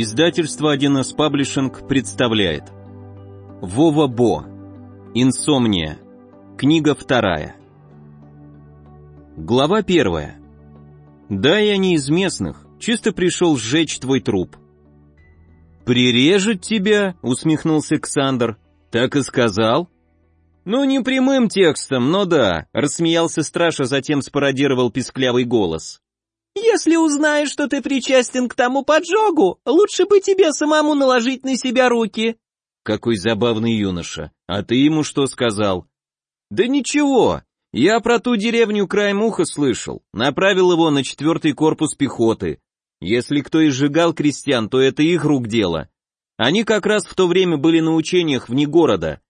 Издательство 1С Паблишинг представляет Вова Бо Инсомния Книга вторая Глава первая Да, я не из местных, чисто пришел сжечь твой труп. «Прирежет тебя?» — усмехнулся Александр. «Так и сказал?» «Ну, не прямым текстом, но да», — рассмеялся страж, а затем спародировал писклявый голос. Если узнаешь, что ты причастен к тому поджогу, лучше бы тебе самому наложить на себя руки. Какой забавный юноша. А ты ему что сказал? Да ничего. Я про ту деревню краем уха слышал. Направил его на четвертый корпус пехоты. Если кто и сжигал крестьян, то это их рук дело. Они как раз в то время были на учениях вне города.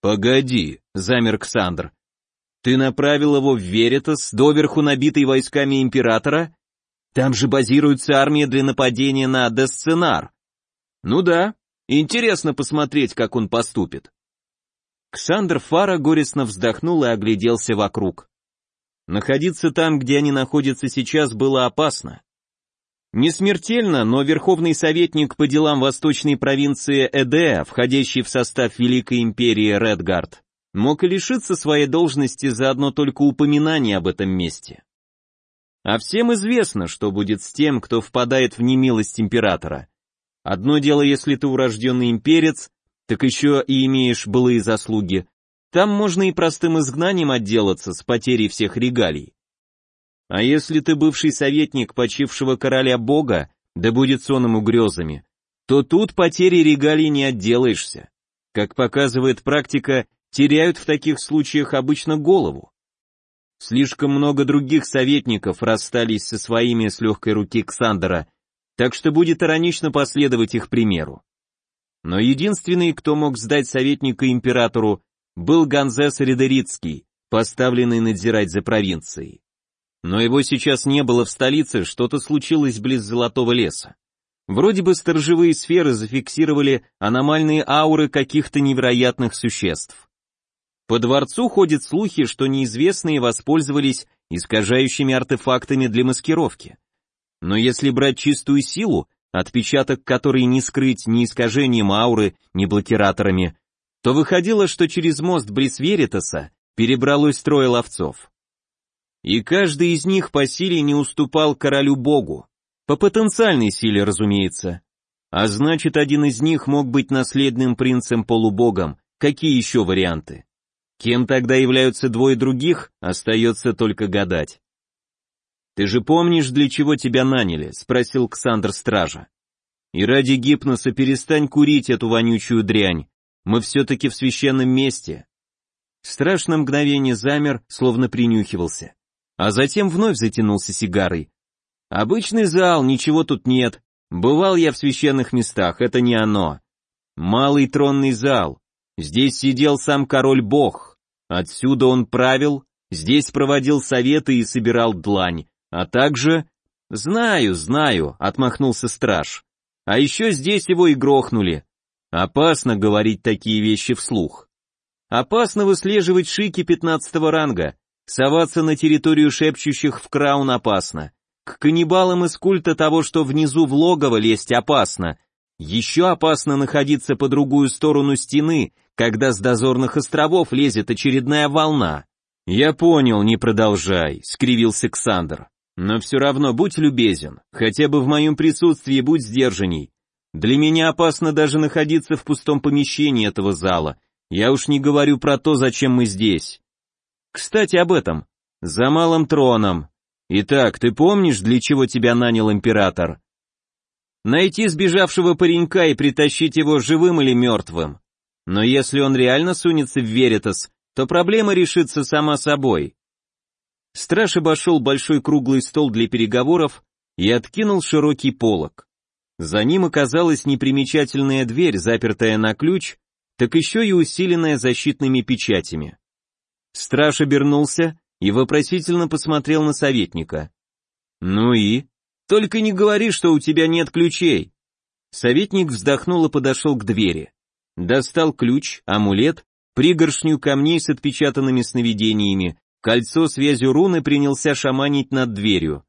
Погоди, замер Ксандр. Ты направил его в Веритас, доверху набитый войсками императора? Там же базируется армия для нападения на Десценар. Ну да, интересно посмотреть, как он поступит. Ксандр Фара горестно вздохнул и огляделся вокруг. Находиться там, где они находятся сейчас, было опасно. Не смертельно, но верховный советник по делам восточной провинции Эдеа, входящий в состав Великой империи Редгард, мог и лишиться своей должности за одно только упоминание об этом месте. А всем известно, что будет с тем, кто впадает в немилость императора. Одно дело, если ты урожденный имперец, так еще и имеешь былые заслуги. Там можно и простым изгнанием отделаться с потерей всех регалий. А если ты бывший советник почившего короля бога, да будет сонным грезами, то тут потери регалий не отделаешься. Как показывает практика, теряют в таких случаях обычно голову. Слишком много других советников расстались со своими с легкой руки Ксандера, так что будет иронично последовать их примеру. Но единственный, кто мог сдать советника императору, был Ганзес Редерицкий, поставленный надзирать за провинцией. Но его сейчас не было в столице, что-то случилось близ Золотого леса. Вроде бы сторожевые сферы зафиксировали аномальные ауры каких-то невероятных существ. По дворцу ходят слухи, что неизвестные воспользовались искажающими артефактами для маскировки. Но если брать чистую силу, отпечаток которой не скрыть ни искажением ауры, ни блокираторами, то выходило, что через мост близ Веритаса перебралось трое ловцов. И каждый из них по силе не уступал королю-богу. По потенциальной силе, разумеется. А значит, один из них мог быть наследным принцем-полубогом. Какие еще варианты? Кем тогда являются двое других, остается только гадать. «Ты же помнишь, для чего тебя наняли?» — спросил Ксандр Стража. «И ради гипноса перестань курить эту вонючую дрянь. Мы все-таки в священном месте». Страж на мгновение замер, словно принюхивался. А затем вновь затянулся сигарой. «Обычный зал, ничего тут нет. Бывал я в священных местах, это не оно. Малый тронный зал. Здесь сидел сам король-бог, Отсюда он правил, здесь проводил советы и собирал длань, а также... «Знаю, знаю», — отмахнулся страж. «А еще здесь его и грохнули. Опасно говорить такие вещи вслух. Опасно выслеживать шики пятнадцатого ранга, соваться на территорию шепчущих в краун опасно. К каннибалам из культа того, что внизу в логово лезть опасно. Еще опасно находиться по другую сторону стены, когда с дозорных островов лезет очередная волна. Я понял, не продолжай, скривился Ксандр. Но все равно будь любезен, хотя бы в моем присутствии будь сдержанней. Для меня опасно даже находиться в пустом помещении этого зала. Я уж не говорю про то, зачем мы здесь. Кстати, об этом. За малым троном. Итак, ты помнишь, для чего тебя нанял император? Найти сбежавшего паренька и притащить его живым или мертвым. Но если он реально сунется в Веритас, то проблема решится сама собой. Страж обошел большой круглый стол для переговоров и откинул широкий полог. За ним оказалась непримечательная дверь, запертая на ключ, так еще и усиленная защитными печатями. Страж обернулся и вопросительно посмотрел на советника. «Ну и? Только не говори, что у тебя нет ключей!» Советник вздохнул и подошел к двери. Достал ключ, амулет, пригоршню камней с отпечатанными сновидениями, кольцо связью руны принялся шаманить над дверью.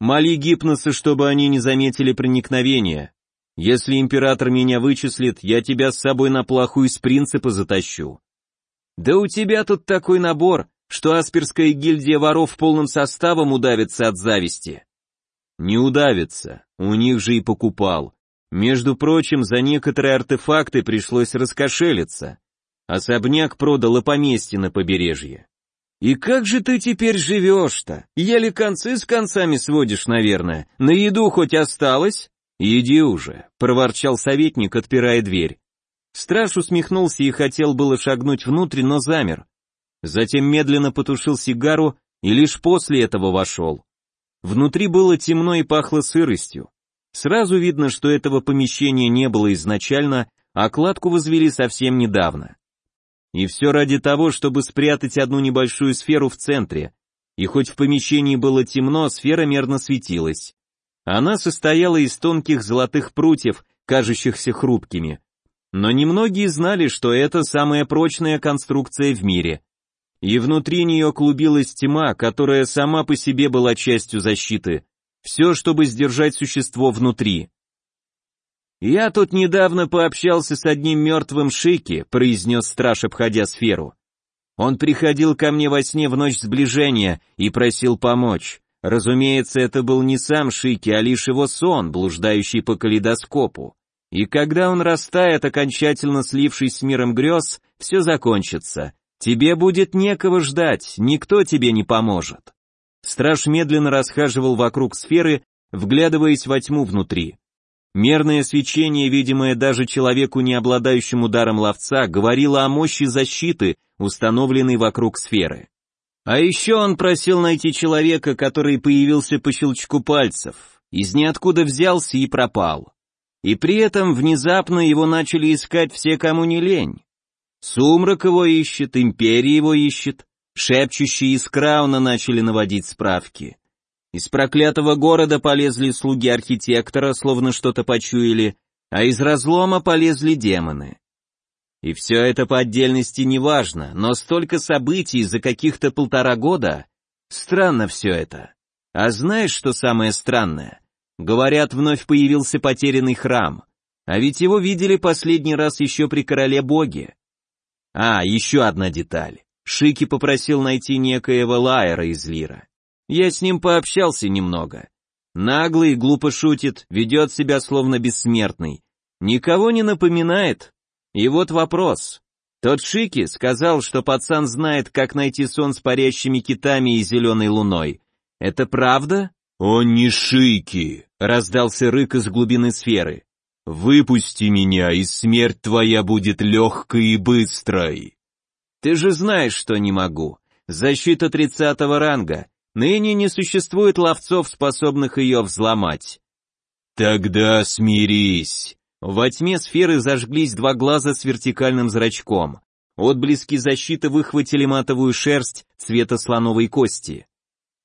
Моли гипноса, чтобы они не заметили проникновения. Если император меня вычислит, я тебя с собой на плаху из принципа затащу. Да у тебя тут такой набор, что Асперская гильдия воров полным составом удавится от зависти. Не удавится, у них же и покупал. Между прочим, за некоторые артефакты пришлось раскошелиться. Особняк продал и поместье на побережье. И как же ты теперь живешь-то? Еле концы с концами сводишь, наверное. На еду хоть осталось? Иди уже, проворчал советник, отпирая дверь. Страж усмехнулся и хотел было шагнуть внутрь, но замер. Затем медленно потушил сигару и лишь после этого вошел. Внутри было темно и пахло сыростью. Сразу видно, что этого помещения не было изначально, а кладку возвели совсем недавно. И все ради того, чтобы спрятать одну небольшую сферу в центре. И хоть в помещении было темно, сфера мерно светилась. Она состояла из тонких золотых прутьев, кажущихся хрупкими. Но немногие знали, что это самая прочная конструкция в мире и внутри нее клубилась тьма, которая сама по себе была частью защиты. Все, чтобы сдержать существо внутри. «Я тут недавно пообщался с одним мертвым Шики», — произнес страж, обходя сферу. «Он приходил ко мне во сне в ночь сближения и просил помочь. Разумеется, это был не сам Шики, а лишь его сон, блуждающий по калейдоскопу. И когда он растает, окончательно слившись с миром грез, все закончится. Тебе будет некого ждать, никто тебе не поможет. Страж медленно расхаживал вокруг сферы, вглядываясь во тьму внутри. Мерное свечение, видимое даже человеку, не обладающему даром ловца, говорило о мощи защиты, установленной вокруг сферы. А еще он просил найти человека, который появился по щелчку пальцев, из ниоткуда взялся и пропал. И при этом внезапно его начали искать все, кому не лень. Сумрак его ищет, империя его ищет, шепчущие из Крауна начали наводить справки. Из проклятого города полезли слуги архитектора, словно что-то почуяли, а из разлома полезли демоны. И все это по отдельности не важно, но столько событий за каких-то полтора года. Странно все это. А знаешь, что самое странное? Говорят, вновь появился потерянный храм. А ведь его видели последний раз еще при короле боге. А, еще одна деталь. Шики попросил найти некоего Лайера из Лира. Я с ним пообщался немного. Наглый, глупо шутит, ведет себя словно бессмертный. Никого не напоминает. И вот вопрос. Тот Шики сказал, что пацан знает, как найти сон с парящими китами и зеленой луной. Это правда? «Он не Шики!» — раздался рык из глубины сферы. «Выпусти меня, и смерть твоя будет легкой и быстрой!» «Ты же знаешь, что не могу. Защита тридцатого ранга. Ныне не существует ловцов, способных ее взломать». «Тогда смирись!» Во тьме сферы зажглись два глаза с вертикальным зрачком. Отблески защиты выхватили матовую шерсть цвета слоновой кости.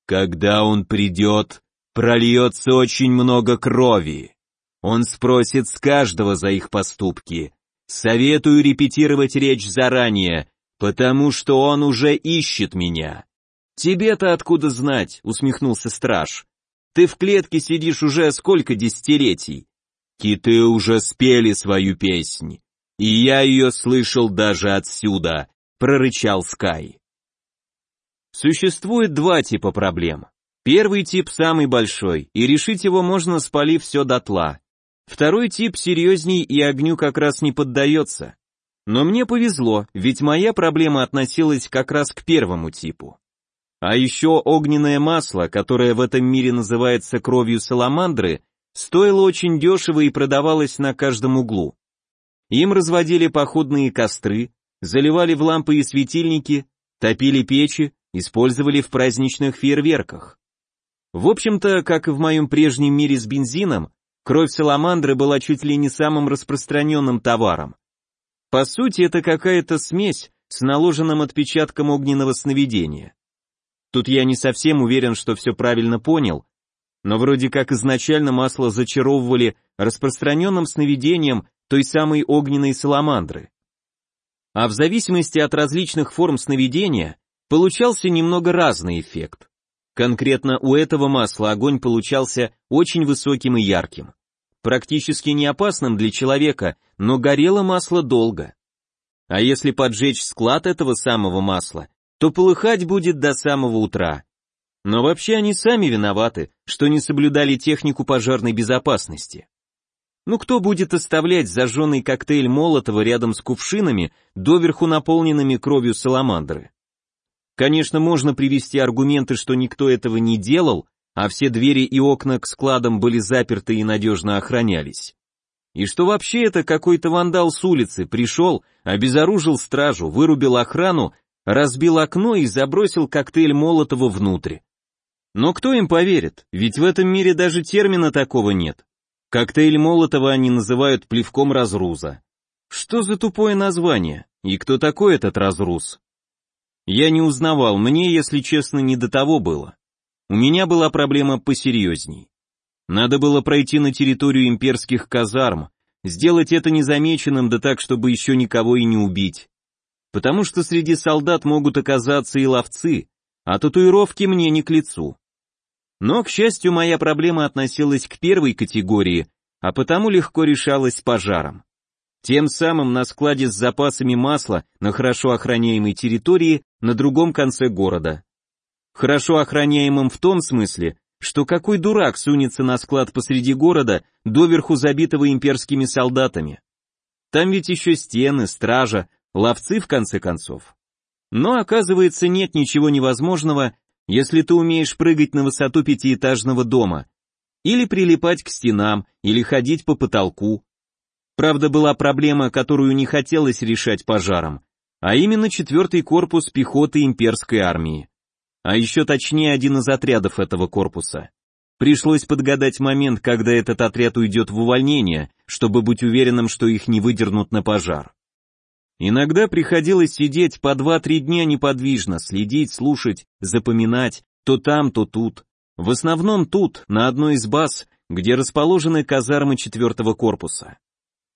«Когда он придет, прольется очень много крови!» Он спросит с каждого за их поступки. Советую репетировать речь заранее, потому что он уже ищет меня. Тебе-то откуда знать, усмехнулся страж. Ты в клетке сидишь уже сколько десятилетий. Киты уже спели свою песнь, и я ее слышал даже отсюда, прорычал Скай. Существует два типа проблем. Первый тип самый большой, и решить его можно, спалив все дотла. Второй тип серьезней и огню как раз не поддается. Но мне повезло, ведь моя проблема относилась как раз к первому типу. А еще огненное масло, которое в этом мире называется кровью саламандры, стоило очень дешево и продавалось на каждом углу. Им разводили походные костры, заливали в лампы и светильники, топили печи, использовали в праздничных фейерверках. В общем-то, как и в моем прежнем мире с бензином, Кровь саламандры была чуть ли не самым распространенным товаром. По сути, это какая-то смесь с наложенным отпечатком огненного сновидения. Тут я не совсем уверен, что все правильно понял, но вроде как изначально масло зачаровывали распространенным сновидением той самой огненной саламандры. А в зависимости от различных форм сновидения получался немного разный эффект. Конкретно у этого масла огонь получался очень высоким и ярким. Практически не опасным для человека, но горело масло долго. А если поджечь склад этого самого масла, то полыхать будет до самого утра. Но вообще они сами виноваты, что не соблюдали технику пожарной безопасности. Ну кто будет оставлять зажженный коктейль Молотова рядом с кувшинами, доверху наполненными кровью саламандры? Конечно, можно привести аргументы, что никто этого не делал, а все двери и окна к складам были заперты и надежно охранялись. И что вообще это какой-то вандал с улицы пришел, обезоружил стражу, вырубил охрану, разбил окно и забросил коктейль Молотова внутрь. Но кто им поверит, ведь в этом мире даже термина такого нет. Коктейль Молотова они называют плевком разруза. Что за тупое название? И кто такой этот разруз? Я не узнавал, мне, если честно, не до того было. У меня была проблема посерьезней. Надо было пройти на территорию имперских казарм, сделать это незамеченным, да так, чтобы еще никого и не убить. Потому что среди солдат могут оказаться и ловцы, а татуировки мне не к лицу. Но, к счастью, моя проблема относилась к первой категории, а потому легко решалась пожаром. Тем самым на складе с запасами масла на хорошо охраняемой территории на другом конце города. Хорошо охраняемым в том смысле, что какой дурак сунется на склад посреди города, доверху забитого имперскими солдатами. Там ведь еще стены, стража, ловцы в конце концов. Но оказывается нет ничего невозможного, если ты умеешь прыгать на высоту пятиэтажного дома, или прилипать к стенам, или ходить по потолку, Правда, была проблема, которую не хотелось решать пожаром, а именно четвертый корпус пехоты имперской армии. А еще точнее один из отрядов этого корпуса. Пришлось подгадать момент, когда этот отряд уйдет в увольнение, чтобы быть уверенным, что их не выдернут на пожар. Иногда приходилось сидеть по два-три дня неподвижно, следить, слушать, запоминать, то там, то тут. В основном тут, на одной из баз, где расположены казармы четвертого корпуса.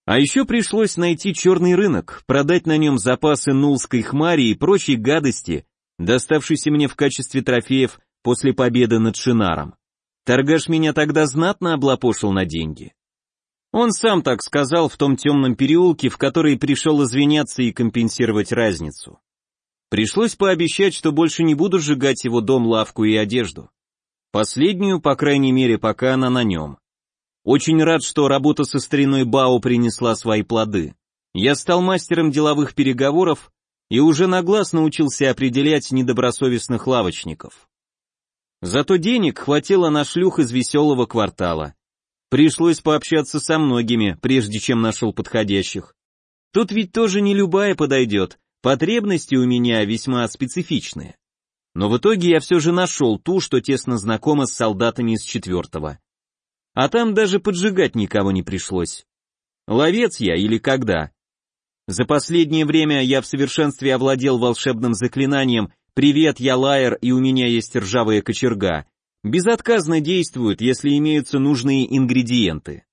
А еще пришлось найти черный рынок, продать на нем запасы нулской хмари и прочей гадости, доставшейся мне в качестве трофеев после победы над Шинаром. Торгаш меня тогда знатно облапошил на деньги. Он сам так сказал в том темном переулке, в который пришел извиняться и компенсировать разницу. Пришлось пообещать, что больше не буду сжигать его дом, лавку и одежду. Последнюю, по крайней мере, пока она на нем. Очень рад, что работа со стариной Бао принесла свои плоды. Я стал мастером деловых переговоров и уже на глаз научился определять недобросовестных лавочников. Зато денег хватило на шлюх из веселого квартала. Пришлось пообщаться со многими, прежде чем нашел подходящих. Тут ведь тоже не любая подойдет, потребности у меня весьма специфичные. Но в итоге я все же нашел ту, что тесно знакома с солдатами из четвертого. А там даже поджигать никого не пришлось. Ловец я или когда? За последнее время я в совершенстве овладел волшебным заклинанием «Привет, я Лайер, и у меня есть ржавая кочерга». Безотказно действует, если имеются нужные ингредиенты.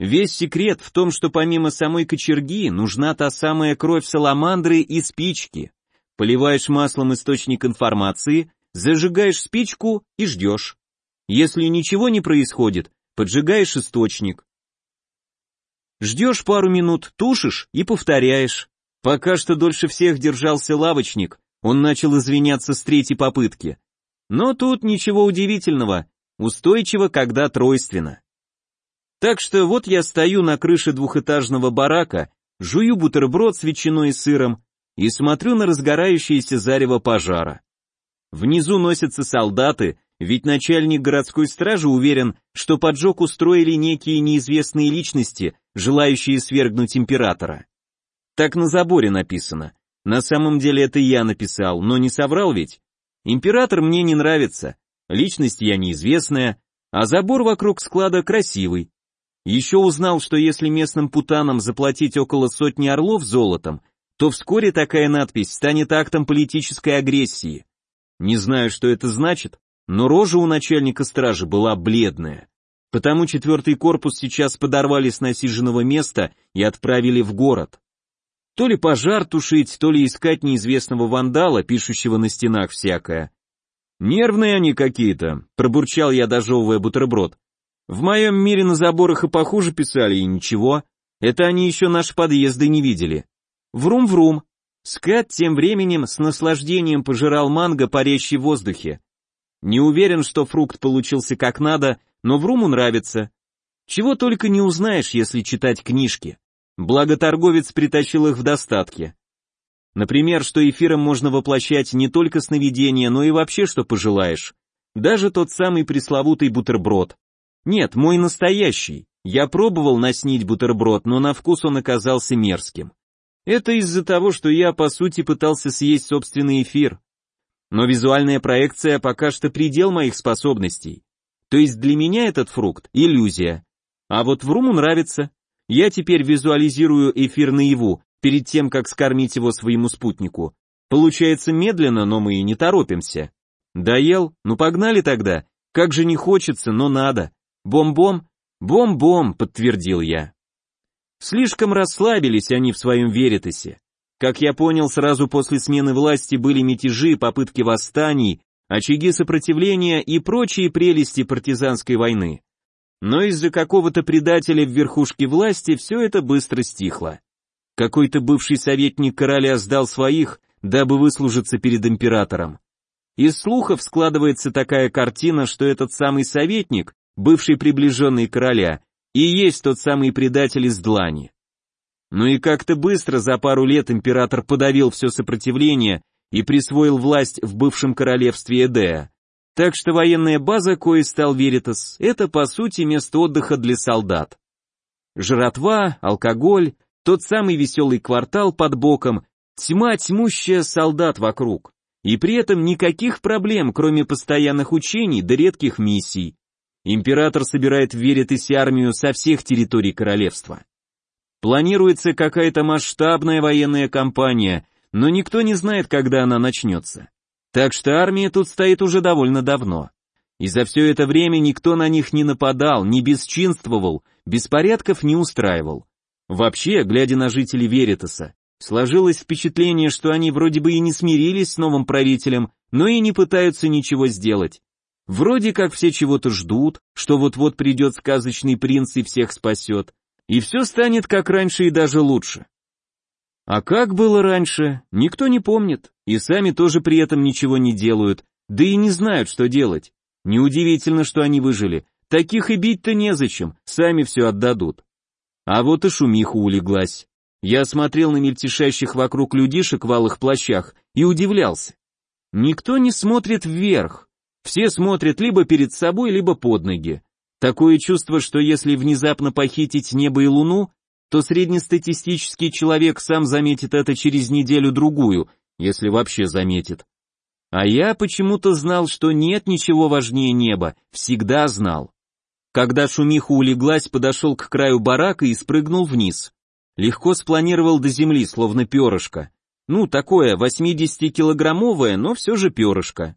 Весь секрет в том, что помимо самой кочерги нужна та самая кровь саламандры и спички. Поливаешь маслом источник информации, зажигаешь спичку и ждешь. Если ничего не происходит, поджигаешь источник. Ждешь пару минут, тушишь и повторяешь. Пока что дольше всех держался лавочник, он начал извиняться с третьей попытки. Но тут ничего удивительного, устойчиво, когда тройственно. Так что вот я стою на крыше двухэтажного барака, жую бутерброд с ветчиной и сыром и смотрю на разгорающееся зарево пожара. Внизу носятся солдаты, ведь начальник городской стражи уверен, что поджог устроили некие неизвестные личности, желающие свергнуть императора. Так на заборе написано. На самом деле это я написал, но не соврал ведь. Император мне не нравится, личность я неизвестная, а забор вокруг склада красивый. Еще узнал, что если местным путанам заплатить около сотни орлов золотом, то вскоре такая надпись станет актом политической агрессии. Не знаю, что это значит, но рожа у начальника стражи была бледная. Потому четвертый корпус сейчас подорвали с насиженного места и отправили в город. То ли пожар тушить, то ли искать неизвестного вандала, пишущего на стенах всякое. Нервные они какие-то, пробурчал я, дожевывая бутерброд. В моем мире на заборах и похуже писали, и ничего. Это они еще наши подъезды не видели. Врум-врум. Скат тем временем с наслаждением пожирал манго, парящий в воздухе. Не уверен, что фрукт получился как надо, но Вруму нравится. Чего только не узнаешь, если читать книжки. Благо торговец притащил их в достатке. Например, что эфиром можно воплощать не только сновидения, но и вообще что пожелаешь. Даже тот самый пресловутый бутерброд. Нет, мой настоящий. Я пробовал наснить бутерброд, но на вкус он оказался мерзким. Это из-за того, что я, по сути, пытался съесть собственный эфир. Но визуальная проекция пока что предел моих способностей. То есть для меня этот фрукт – иллюзия. А вот Вруму нравится. Я теперь визуализирую эфир наяву, перед тем, как скормить его своему спутнику. Получается медленно, но мы и не торопимся. Доел? Ну погнали тогда. Как же не хочется, но надо. Бом-бом? Бом-бом, подтвердил я. Слишком расслабились они в своем веритасе. Как я понял, сразу после смены власти были мятежи, попытки восстаний, очаги сопротивления и прочие прелести партизанской войны. Но из-за какого-то предателя в верхушке власти все это быстро стихло. Какой-то бывший советник короля сдал своих, дабы выслужиться перед императором. Из слухов складывается такая картина, что этот самый советник, бывший приближенный короля, и есть тот самый предатель из Длани. Ну и как-то быстро за пару лет император подавил все сопротивление и присвоил власть в бывшем королевстве Эдея. Так что военная база, кое стал Веритас, это по сути место отдыха для солдат. Жратва, алкоголь, тот самый веселый квартал под боком, тьма тьмущая солдат вокруг. И при этом никаких проблем, кроме постоянных учений да редких миссий. Император собирает в Веритасе армию со всех территорий королевства. Планируется какая-то масштабная военная кампания, но никто не знает, когда она начнется. Так что армия тут стоит уже довольно давно. И за все это время никто на них не нападал, не бесчинствовал, беспорядков не устраивал. Вообще, глядя на жителей Веритаса, сложилось впечатление, что они вроде бы и не смирились с новым правителем, но и не пытаются ничего сделать. Вроде как все чего-то ждут, что вот-вот придет сказочный принц и всех спасет, и все станет как раньше и даже лучше. А как было раньше, никто не помнит, и сами тоже при этом ничего не делают, да и не знают, что делать. Неудивительно, что они выжили, таких и бить-то незачем, сами все отдадут. А вот и шумиха улеглась. Я смотрел на мельтешащих вокруг людишек в алых плащах и удивлялся. Никто не смотрит вверх. Все смотрят либо перед собой, либо под ноги. Такое чувство, что если внезапно похитить небо и луну, то среднестатистический человек сам заметит это через неделю-другую, если вообще заметит. А я почему-то знал, что нет ничего важнее неба, всегда знал. Когда шумиха улеглась, подошел к краю барака и спрыгнул вниз. Легко спланировал до земли, словно перышко. Ну, такое 80-килограммовое, но все же перышко.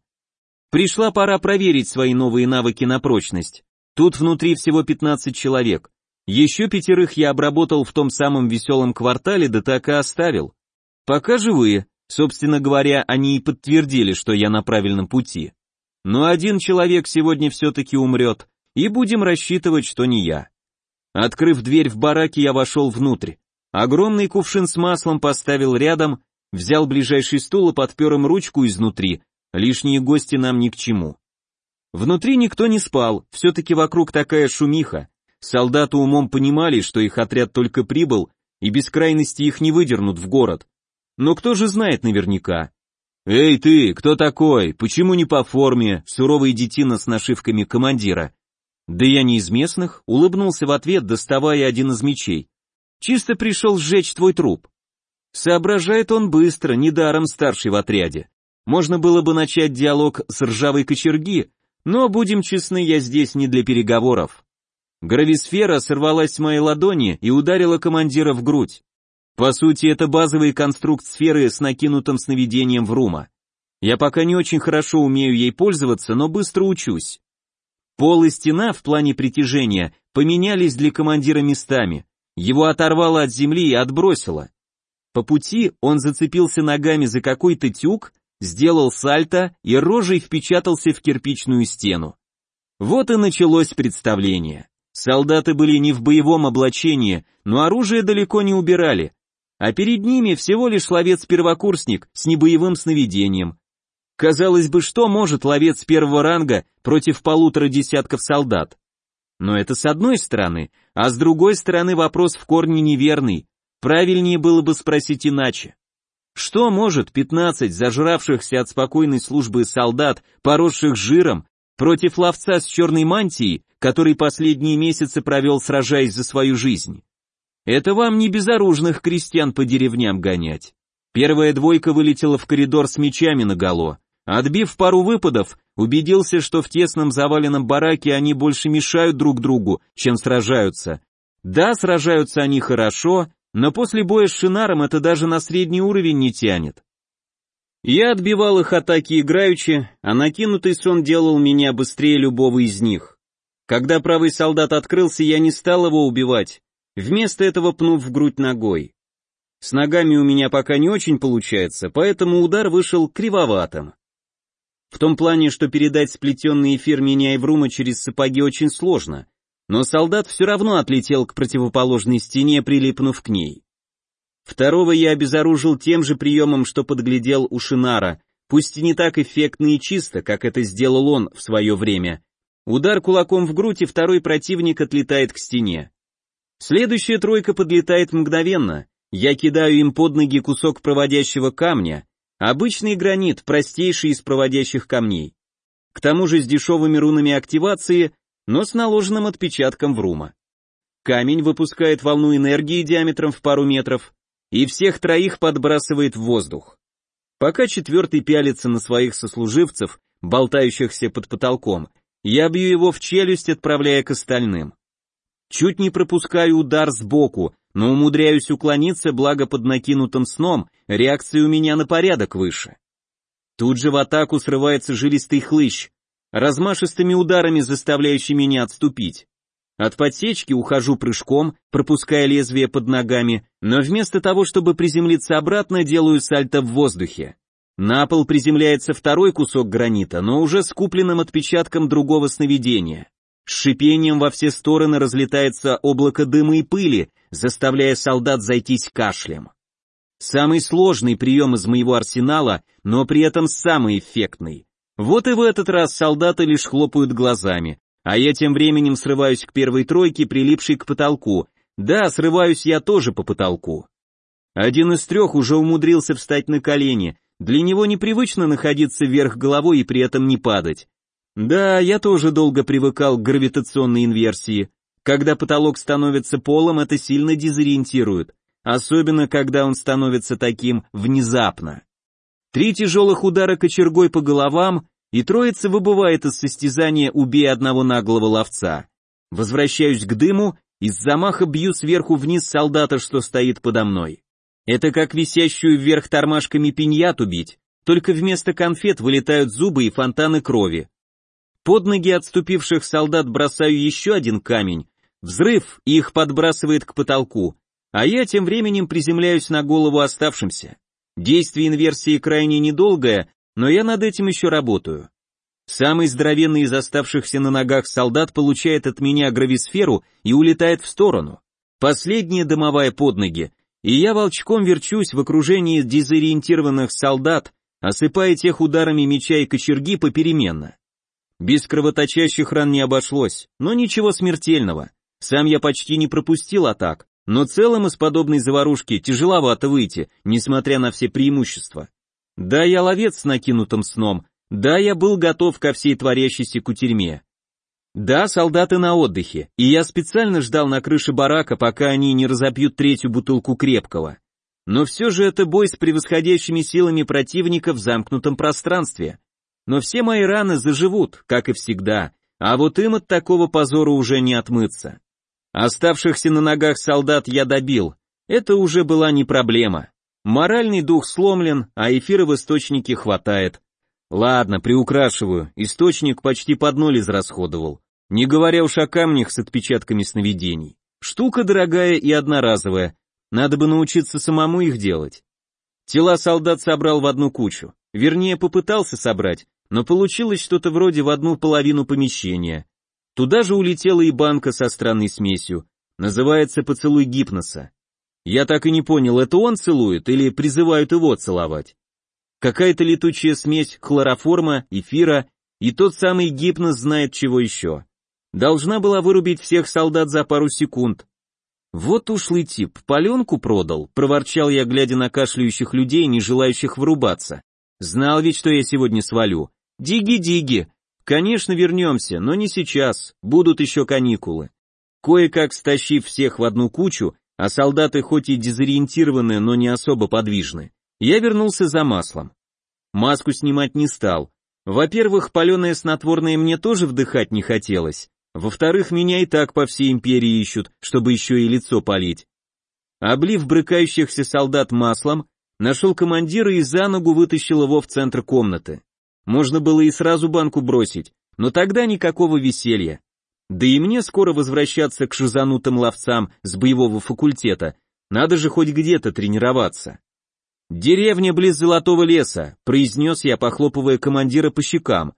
Пришла пора проверить свои новые навыки на прочность. Тут внутри всего 15 человек. Еще пятерых я обработал в том самом веселом квартале, да так и оставил. Пока живые, собственно говоря, они и подтвердили, что я на правильном пути. Но один человек сегодня все-таки умрет, и будем рассчитывать, что не я. Открыв дверь в бараке, я вошел внутрь. Огромный кувшин с маслом поставил рядом, взял ближайший стул и подпер им ручку изнутри, лишние гости нам ни к чему. Внутри никто не спал, все-таки вокруг такая шумиха. Солдаты умом понимали, что их отряд только прибыл, и без крайности их не выдернут в город. Но кто же знает наверняка? «Эй ты, кто такой? Почему не по форме?» Суровый детина с нашивками командира. Да я не из местных, улыбнулся в ответ, доставая один из мечей. Чисто пришел сжечь твой труп. Соображает он быстро, недаром старший в отряде. Можно было бы начать диалог с ржавой кочерги, но, будем честны, я здесь не для переговоров. Грависфера сорвалась с моей ладони и ударила командира в грудь. По сути, это базовый конструкт сферы с накинутым сновидением в рума. Я пока не очень хорошо умею ей пользоваться, но быстро учусь. Пол и стена в плане притяжения поменялись для командира местами. Его оторвало от земли и отбросило. По пути он зацепился ногами за какой-то тюк сделал сальто и рожей впечатался в кирпичную стену. Вот и началось представление. Солдаты были не в боевом облачении, но оружие далеко не убирали, а перед ними всего лишь ловец-первокурсник с небоевым сновидением. Казалось бы, что может ловец первого ранга против полутора десятков солдат? Но это с одной стороны, а с другой стороны вопрос в корне неверный. Правильнее было бы спросить иначе. Что может 15 зажравшихся от спокойной службы солдат, поросших жиром, против ловца с черной мантией, который последние месяцы провел сражаясь за свою жизнь? Это вам не безоружных крестьян по деревням гонять. Первая двойка вылетела в коридор с мечами наголо. Отбив пару выпадов, убедился, что в тесном заваленном бараке они больше мешают друг другу, чем сражаются. Да, сражаются они хорошо, но после боя с Шинаром это даже на средний уровень не тянет. Я отбивал их атаки играючи, а накинутый сон делал меня быстрее любого из них. Когда правый солдат открылся, я не стал его убивать, вместо этого пнув в грудь ногой. С ногами у меня пока не очень получается, поэтому удар вышел кривоватым. В том плане, что передать сплетенный эфир меня и Врума через сапоги очень сложно, но солдат все равно отлетел к противоположной стене, прилипнув к ней. Второго я обезоружил тем же приемом, что подглядел у Шинара, пусть и не так эффектно и чисто, как это сделал он в свое время. Удар кулаком в грудь, и второй противник отлетает к стене. Следующая тройка подлетает мгновенно. Я кидаю им под ноги кусок проводящего камня, Обычный гранит, простейший из проводящих камней. К тому же с дешевыми рунами активации, но с наложенным отпечатком врума. Камень выпускает волну энергии диаметром в пару метров, и всех троих подбрасывает в воздух. Пока четвертый пялится на своих сослуживцев, болтающихся под потолком, я бью его в челюсть, отправляя к остальным. Чуть не пропускаю удар сбоку, но умудряюсь уклониться, благо под накинутым сном реакция у меня на порядок выше. Тут же в атаку срывается жилистый хлыщ, размашистыми ударами заставляющий меня отступить. От подсечки ухожу прыжком, пропуская лезвие под ногами, но вместо того, чтобы приземлиться обратно, делаю сальто в воздухе. На пол приземляется второй кусок гранита, но уже с купленным отпечатком другого сновидения. С шипением во все стороны разлетается облако дыма и пыли, заставляя солдат зайтись кашлем. Самый сложный прием из моего арсенала, но при этом самый эффектный. Вот и в этот раз солдаты лишь хлопают глазами, а я тем временем срываюсь к первой тройке, прилипшей к потолку. Да, срываюсь я тоже по потолку. Один из трех уже умудрился встать на колени, для него непривычно находиться вверх головой и при этом не падать. Да, я тоже долго привыкал к гравитационной инверсии. Когда потолок становится полом, это сильно дезориентирует, особенно когда он становится таким внезапно. Три тяжелых удара кочергой по головам, и троица выбывает из состязания «убей одного наглого ловца». Возвращаюсь к дыму и с замаха бью сверху вниз солдата, что стоит подо мной. Это как висящую вверх тормашками пиньяту бить, только вместо конфет вылетают зубы и фонтаны крови. Под ноги отступивших солдат бросаю еще один камень. Взрыв, и их подбрасывает к потолку. А я тем временем приземляюсь на голову оставшимся. Действие инверсии крайне недолгое, но я над этим еще работаю. Самый здоровенный из оставшихся на ногах солдат получает от меня грависферу и улетает в сторону. Последняя дымовая под ноги, и я волчком верчусь в окружении дезориентированных солдат, осыпая тех ударами меча и кочерги попеременно. Без кровоточащих ран не обошлось, но ничего смертельного. Сам я почти не пропустил атак, но целым из подобной заварушки тяжеловато выйти, несмотря на все преимущества. Да, я ловец с накинутым сном, да, я был готов ко всей творящейся кутерьме. Да, солдаты на отдыхе, и я специально ждал на крыше барака, пока они не разопьют третью бутылку крепкого. Но все же это бой с превосходящими силами противника в замкнутом пространстве но все мои раны заживут, как и всегда, а вот им от такого позора уже не отмыться. Оставшихся на ногах солдат я добил, это уже была не проблема. Моральный дух сломлен, а эфира в источнике хватает. Ладно, приукрашиваю, источник почти под ноль израсходовал, не говоря уж о камнях с отпечатками сновидений. Штука дорогая и одноразовая, надо бы научиться самому их делать. Тела солдат собрал в одну кучу. вернее попытался собрать, но получилось что-то вроде в одну половину помещения. Туда же улетела и банка со странной смесью, называется поцелуй гипноса. Я так и не понял, это он целует или призывают его целовать. Какая-то летучая смесь хлороформа, эфира и тот самый гипноз знает чего еще. Должна была вырубить всех солдат за пару секунд. Вот ушлый тип, паленку продал, проворчал я, глядя на кашляющих людей, не желающих врубаться. Знал ведь, что я сегодня свалю. Диги-диги. Конечно, вернемся, но не сейчас, будут еще каникулы. Кое-как стащив всех в одну кучу, а солдаты хоть и дезориентированы, но не особо подвижны, я вернулся за маслом. Маску снимать не стал. Во-первых, паленое снотворное мне тоже вдыхать не хотелось. Во-вторых, меня и так по всей империи ищут, чтобы еще и лицо полить. Облив брыкающихся солдат маслом, нашел командира и за ногу вытащил его в центр комнаты. Можно было и сразу банку бросить, но тогда никакого веселья. Да и мне скоро возвращаться к шизанутым ловцам с боевого факультета, надо же хоть где-то тренироваться. «Деревня близ Золотого леса», — произнес я, похлопывая командира по щекам.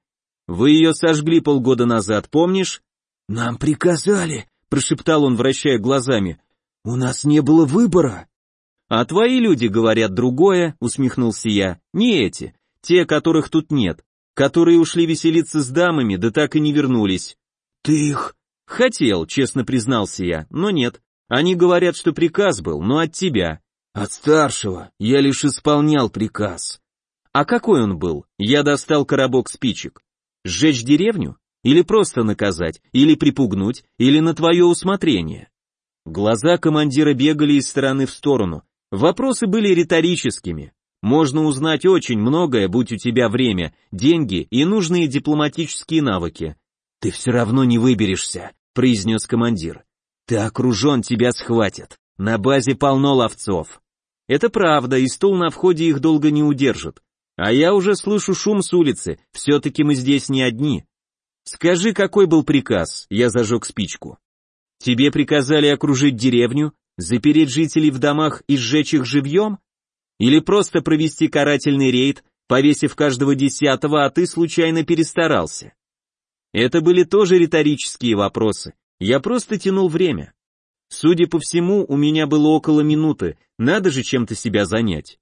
«Вы ее сожгли полгода назад, помнишь?» «Нам приказали», — прошептал он, вращая глазами. «У нас не было выбора». «А твои люди говорят другое», — усмехнулся я. «Не эти, те, которых тут нет, которые ушли веселиться с дамами, да так и не вернулись». «Ты их...» «Хотел», — честно признался я, но нет. Они говорят, что приказ был, но от тебя. От старшего, я лишь исполнял приказ. А какой он был? Я достал коробок спичек. Сжечь деревню? Или просто наказать? Или припугнуть? Или на твое усмотрение? Глаза командира бегали из стороны в сторону. Вопросы были риторическими. Можно узнать очень многое, будь у тебя время, деньги и нужные дипломатические навыки. «Ты все равно не выберешься», — произнес командир. «Ты окружен, тебя схватят. На базе полно ловцов». Это правда, и стул на входе их долго не удержит. А я уже слышу шум с улицы, все-таки мы здесь не одни. Скажи, какой был приказ? Я зажег спичку. Тебе приказали окружить деревню, запереть жителей в домах и сжечь их живьем? Или просто провести карательный рейд, повесив каждого десятого, а ты случайно перестарался? Это были тоже риторические вопросы. Я просто тянул время. Судя по всему, у меня было около минуты, надо же чем-то себя занять.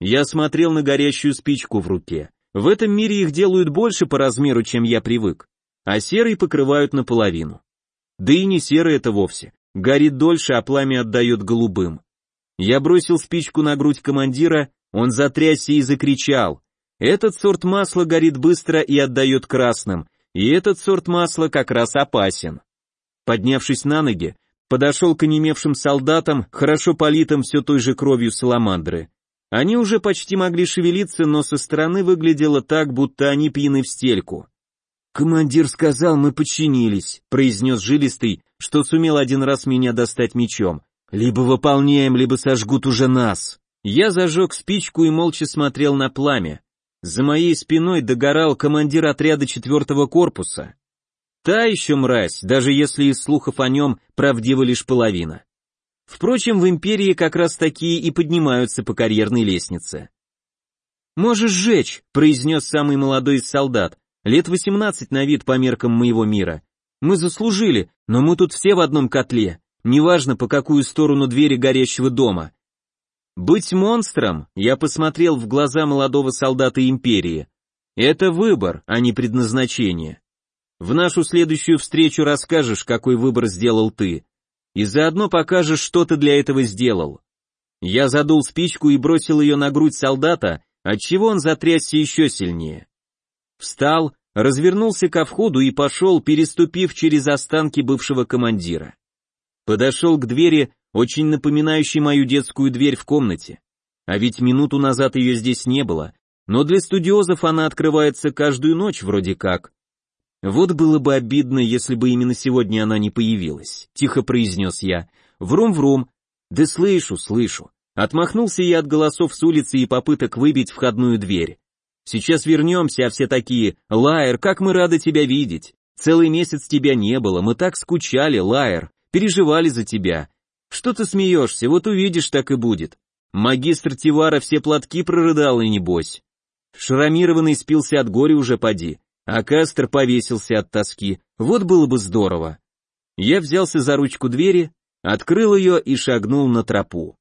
Я смотрел на горящую спичку в руке. В этом мире их делают больше по размеру, чем я привык, а серый покрывают наполовину. Да и не серый это вовсе, горит дольше, а пламя отдает голубым. Я бросил спичку на грудь командира, он затрясся и закричал. Этот сорт масла горит быстро и отдает красным, и этот сорт масла как раз опасен. Поднявшись на ноги, подошел к онемевшим солдатам, хорошо политым все той же кровью саламандры. Они уже почти могли шевелиться, но со стороны выглядело так, будто они пьяны в стельку. «Командир сказал, мы подчинились», — произнес жилистый, что сумел один раз меня достать мечом. «Либо выполняем, либо сожгут уже нас». Я зажег спичку и молча смотрел на пламя. За моей спиной догорал командир отряда четвертого корпуса. Та еще мразь, даже если из слухов о нем правдива лишь половина. Впрочем, в империи как раз такие и поднимаются по карьерной лестнице. «Можешь сжечь», — произнес самый молодой из солдат, лет восемнадцать на вид по меркам моего мира. «Мы заслужили, но мы тут все в одном котле, неважно по какую сторону двери горящего дома. Быть монстром, я посмотрел в глаза молодого солдата империи. Это выбор, а не предназначение. В нашу следующую встречу расскажешь, какой выбор сделал ты. И заодно покажешь, что ты для этого сделал. Я задул спичку и бросил ее на грудь солдата, отчего он затрясся еще сильнее. Встал, развернулся ко входу и пошел, переступив через останки бывшего командира. Подошел к двери, очень напоминающий мою детскую дверь в комнате. А ведь минуту назад ее здесь не было, но для студиозов она открывается каждую ночь вроде как. Вот было бы обидно, если бы именно сегодня она не появилась, тихо произнес я. Врум-врум. Да слышу, слышу. Отмахнулся я от голосов с улицы и попыток выбить входную дверь. Сейчас вернемся, а все такие, Лайер, как мы рады тебя видеть. Целый месяц тебя не было, мы так скучали, Лайер, переживали за тебя. Что ты смеешься, вот увидишь, так и будет. Магистр Тивара все платки прорыдал и небось. Шрамированный спился от горя уже поди, а Кастер повесился от тоски. Вот было бы здорово. Я взялся за ручку двери, открыл ее и шагнул на тропу.